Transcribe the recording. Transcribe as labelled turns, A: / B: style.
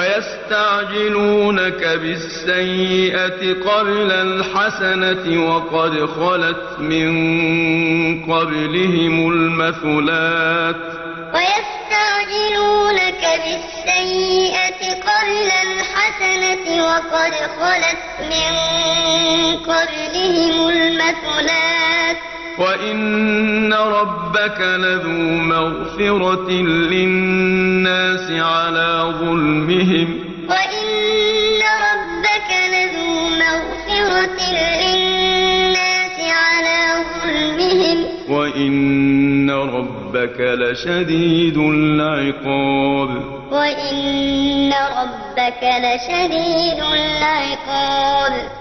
A: ويستعجلونك بالسيئة قبل الحسنة وقد خلت من قبلهم المثلات.
B: ويستعجلونك بالسيئة قبل الحسنة وقد خلت من قبلهم المثلات.
A: وإن ربك لذو مغفرة للناس على ظلمهم.
B: وإن ربك لذو مغفرة للناس على ظلمهم.
A: وإن ربك لشديد العقاب.
B: وإن ربك لشديد العقاب.